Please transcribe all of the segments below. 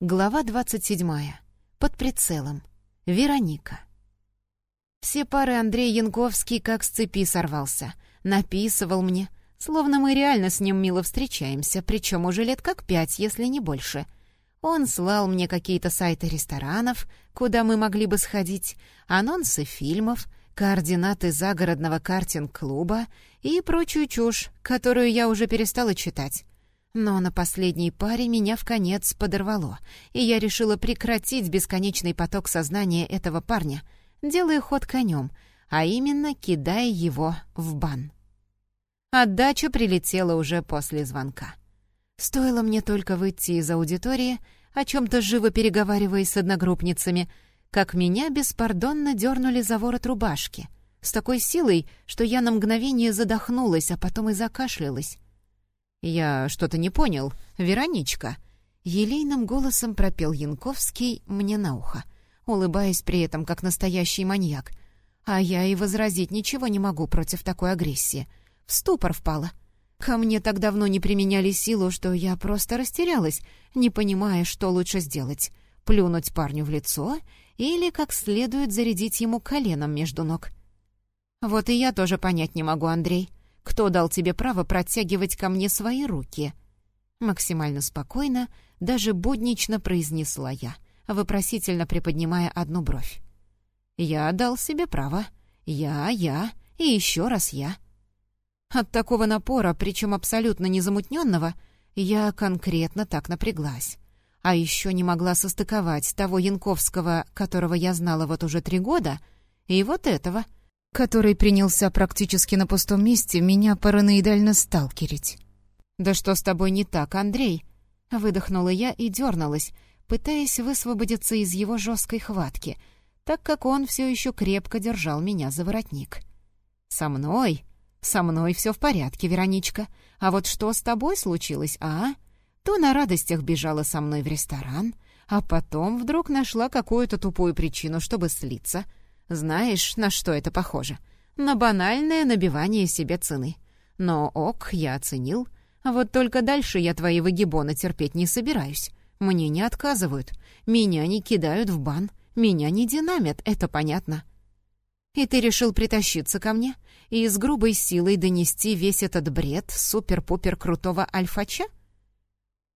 Глава 27. Под прицелом. Вероника. Все пары Андрей Янковский как с цепи сорвался. Написывал мне, словно мы реально с ним мило встречаемся, причем уже лет как пять, если не больше. Он слал мне какие-то сайты ресторанов, куда мы могли бы сходить, анонсы фильмов, координаты загородного картинг-клуба и прочую чушь, которую я уже перестала читать. Но на последней паре меня в конец подорвало, и я решила прекратить бесконечный поток сознания этого парня, делая ход конем, а именно кидая его в бан. Отдача прилетела уже после звонка. Стоило мне только выйти из аудитории, о чем-то живо переговариваясь с одногруппницами, как меня беспардонно дернули за ворот рубашки, с такой силой, что я на мгновение задохнулась, а потом и закашлялась. «Я что-то не понял. Вероничка!» Елейным голосом пропел Янковский мне на ухо, улыбаясь при этом как настоящий маньяк. А я и возразить ничего не могу против такой агрессии. В ступор впала. Ко мне так давно не применяли силу, что я просто растерялась, не понимая, что лучше сделать. Плюнуть парню в лицо или как следует зарядить ему коленом между ног. Вот и я тоже понять не могу, Андрей. Кто дал тебе право протягивать ко мне свои руки?» Максимально спокойно, даже буднично произнесла я, вопросительно приподнимая одну бровь. «Я дал себе право. Я, я и еще раз я». От такого напора, причем абсолютно незамутненного, я конкретно так напряглась. А еще не могла состыковать того Янковского, которого я знала вот уже три года, и вот этого — который принялся практически на пустом месте меня параноидально сталкерить. «Да что с тобой не так, Андрей?» Выдохнула я и дернулась, пытаясь высвободиться из его жесткой хватки, так как он все еще крепко держал меня за воротник. «Со мной? Со мной все в порядке, Вероничка. А вот что с тобой случилось, а? То на радостях бежала со мной в ресторан, а потом вдруг нашла какую-то тупую причину, чтобы слиться». Знаешь, на что это похоже? На банальное набивание себе цены. Но ок, я оценил. Вот только дальше я твои выгибоны терпеть не собираюсь. Мне не отказывают. Меня не кидают в бан. Меня не динамят, это понятно. И ты решил притащиться ко мне и с грубой силой донести весь этот бред супер-пупер крутого альфача?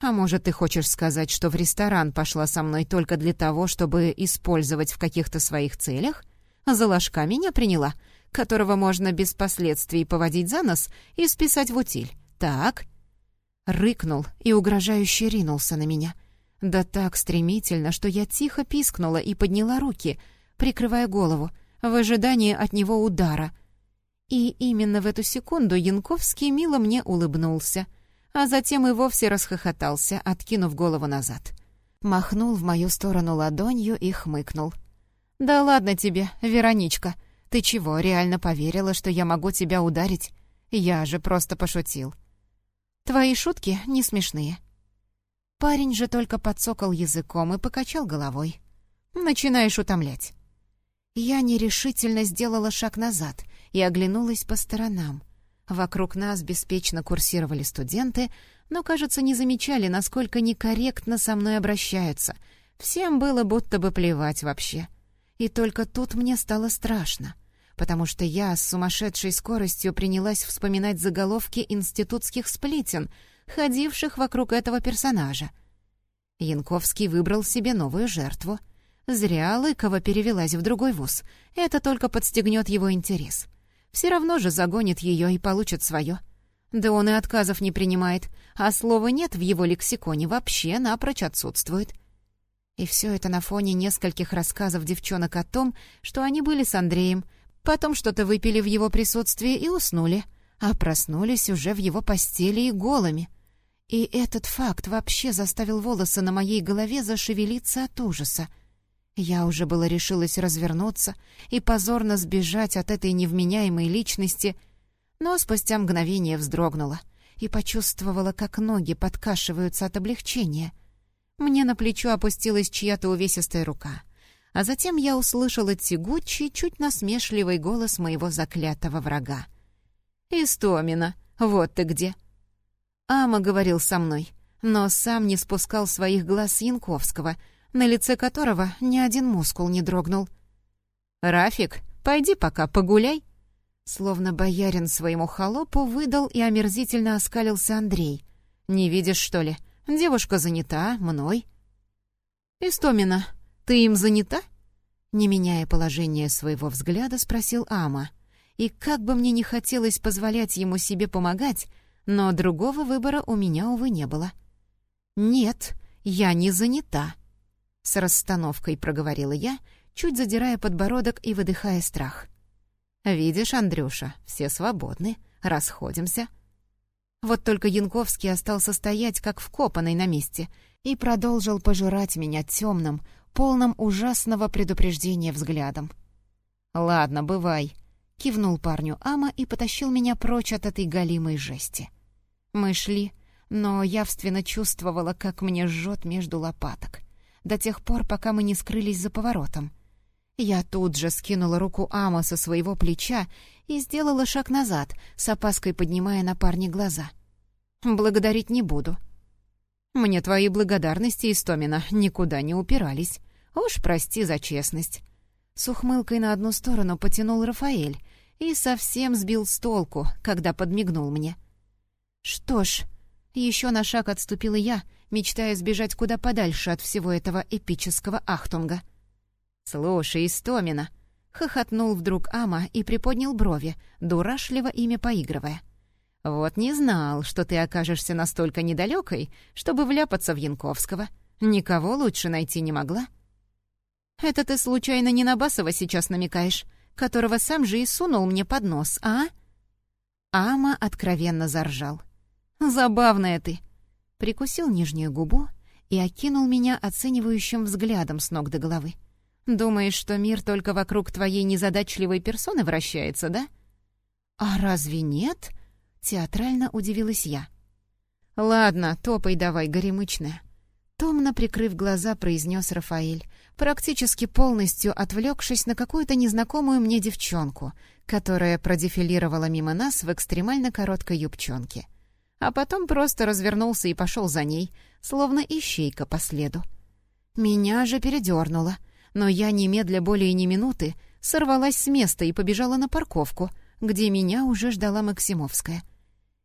А может, ты хочешь сказать, что в ресторан пошла со мной только для того, чтобы использовать в каких-то своих целях? За ложка меня приняла, которого можно без последствий поводить за нос и списать в утиль. Так?» Рыкнул и угрожающе ринулся на меня. Да так стремительно, что я тихо пискнула и подняла руки, прикрывая голову, в ожидании от него удара. И именно в эту секунду Янковский мило мне улыбнулся, а затем и вовсе расхохотался, откинув голову назад. Махнул в мою сторону ладонью и хмыкнул. «Да ладно тебе, Вероничка. Ты чего, реально поверила, что я могу тебя ударить? Я же просто пошутил». «Твои шутки не смешные». Парень же только подсокал языком и покачал головой. «Начинаешь утомлять». Я нерешительно сделала шаг назад и оглянулась по сторонам. Вокруг нас беспечно курсировали студенты, но, кажется, не замечали, насколько некорректно со мной обращаются. Всем было будто бы плевать вообще. И только тут мне стало страшно, потому что я с сумасшедшей скоростью принялась вспоминать заголовки институтских сплетен, ходивших вокруг этого персонажа. Янковский выбрал себе новую жертву. Зря Лыкова перевелась в другой вуз. Это только подстегнет его интерес. Все равно же загонит ее и получит свое. Да он и отказов не принимает, а слова «нет» в его лексиконе вообще напрочь отсутствует. И все это на фоне нескольких рассказов девчонок о том, что они были с Андреем, потом что-то выпили в его присутствии и уснули, а проснулись уже в его постели и голыми. И этот факт вообще заставил волосы на моей голове зашевелиться от ужаса. Я уже было решилась развернуться и позорно сбежать от этой невменяемой личности, но спустя мгновение вздрогнула и почувствовала, как ноги подкашиваются от облегчения — мне на плечо опустилась чья-то увесистая рука. А затем я услышала тягучий, чуть насмешливый голос моего заклятого врага. «Истомина, вот ты где!» Ама говорил со мной. но сам не спускал своих глаз с Янковского, на лице которого ни один мускул не дрогнул. «Рафик, пойди пока погуляй», Словно боярин своему холопу выдал и омерзительно оскалился Андрей. «Не видишь, что ли? Девушка занята, мной». «Истомина, ты им занята?» Не меняя положение своего взгляда, спросил Ама. И как бы мне не хотелось позволять ему себе помогать, но другого выбора у меня, увы, не было. «Нет, я не занята», — с расстановкой проговорила я, чуть задирая подбородок и выдыхая страх. «Видишь, Андрюша, все свободны, расходимся». Вот только Янковский остался стоять, как вкопанный на месте, и продолжил пожирать меня темным, полным ужасного предупреждения взглядом. «Ладно, бывай», — кивнул парню Ама и потащил меня прочь от этой галимой жести. Мы шли, но явственно чувствовала, как мне жжет между лопаток, до тех пор, пока мы не скрылись за поворотом — я тут же скинула руку Ама со своего плеча и сделала шаг назад, с опаской поднимая на парня глаза. «Благодарить не буду». «Мне твои благодарности, Истомина, никуда не упирались. Уж прости за честность». С ухмылкой на одну сторону потянул Рафаэль и совсем сбил с толку, когда подмигнул мне. «Что ж...» Еще на шаг отступила я, мечтая сбежать куда подальше от всего этого эпического ахтунга — «Слушай, Истомина!» — хохотнул вдруг Ама и приподнял брови, дурашливо ими поигрывая. «Вот не знал, что ты окажешься настолько недалекой, чтобы вляпаться в Янковского. Никого лучше найти не могла». «Это ты случайно не на Басова сейчас намекаешь, которого сам же и сунул мне под нос, а?» Ама откровенно заржал. «Забавная ты!» Прикусил нижнюю губу и окинул меня оценивающим взглядом с ног до головы. Думаешь, что мир только вокруг твоей незадачливой персоны вращается, да? А разве нет? Театрально удивилась я. Ладно, топай давай, горемычная. Томно прикрыв глаза, произнес Рафаэль, практически полностью отвлекшись на какую-то незнакомую мне девчонку, которая продефилировала мимо нас в экстремально короткой юбчонке. А потом просто развернулся и пошел за ней, словно ищейка по следу. Меня же передернуло — но я немедля более ни минуты сорвалась с места и побежала на парковку, где меня уже ждала Максимовская.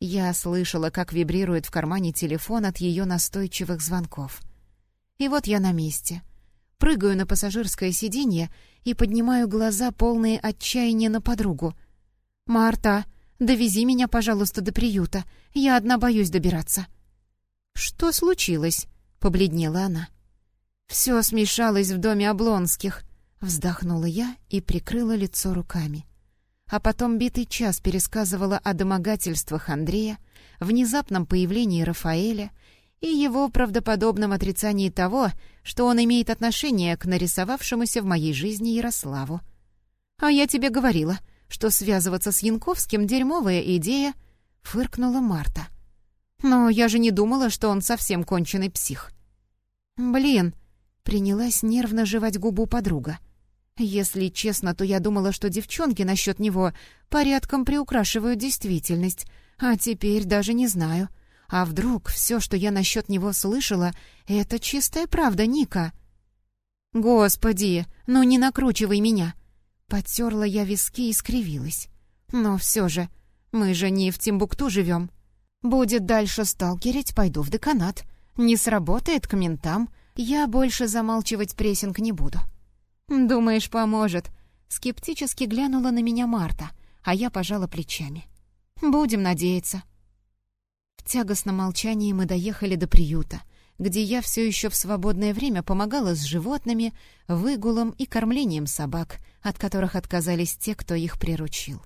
Я слышала, как вибрирует в кармане телефон от ее настойчивых звонков. И вот я на месте. Прыгаю на пассажирское сиденье и поднимаю глаза, полные отчаяния на подругу. «Марта, довези меня, пожалуйста, до приюта. Я одна боюсь добираться». «Что случилось?» — побледнела она. «Все смешалось в доме Облонских», — вздохнула я и прикрыла лицо руками. А потом битый час пересказывала о домогательствах Андрея, внезапном появлении Рафаэля и его правдоподобном отрицании того, что он имеет отношение к нарисовавшемуся в моей жизни Ярославу. «А я тебе говорила, что связываться с Янковским — дерьмовая идея», — фыркнула Марта. «Но я же не думала, что он совсем конченый псих». «Блин, Принялась нервно жевать губу подруга. Если честно, то я думала, что девчонки насчет него порядком приукрашивают действительность, а теперь даже не знаю. А вдруг все, что я насчет него слышала, это чистая правда Ника? Господи, ну не накручивай меня. Потерла я виски и скривилась. Но все же, мы же не в Тимбукту живем. Будет дальше сталкерить, пойду в деканат. Не сработает к ментам, я больше замалчивать прессинг не буду. «Думаешь, поможет?» Скептически глянула на меня Марта, а я пожала плечами. «Будем надеяться». В тягостном молчании мы доехали до приюта, где я все еще в свободное время помогала с животными, выгулом и кормлением собак, от которых отказались те, кто их приручил.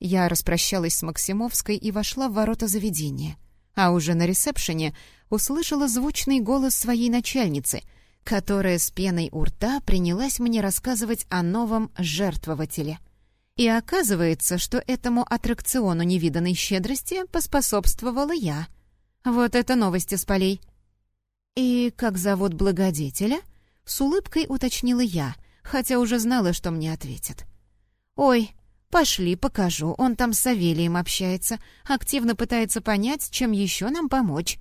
Я распрощалась с Максимовской и вошла в ворота заведения, а уже на ресепшене услышала звучный голос своей начальницы, которая с пеной у рта принялась мне рассказывать о новом жертвователе. И оказывается, что этому аттракциону невиданной щедрости поспособствовала я. Вот это новости с полей. «И как зовут благодетеля?» — с улыбкой уточнила я, хотя уже знала, что мне ответят. «Ой, пошли, покажу, он там с Савелием общается, активно пытается понять, чем еще нам помочь»,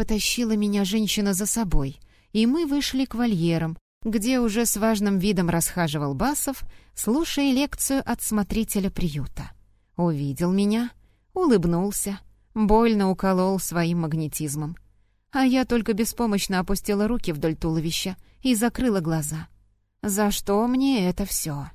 Потащила меня женщина за собой, и мы вышли к вольерам, где уже с важным видом расхаживал Басов, слушая лекцию от смотрителя приюта. Увидел меня, улыбнулся, больно уколол своим магнетизмом. А я только беспомощно опустила руки вдоль туловища и закрыла глаза. «За что мне это все?»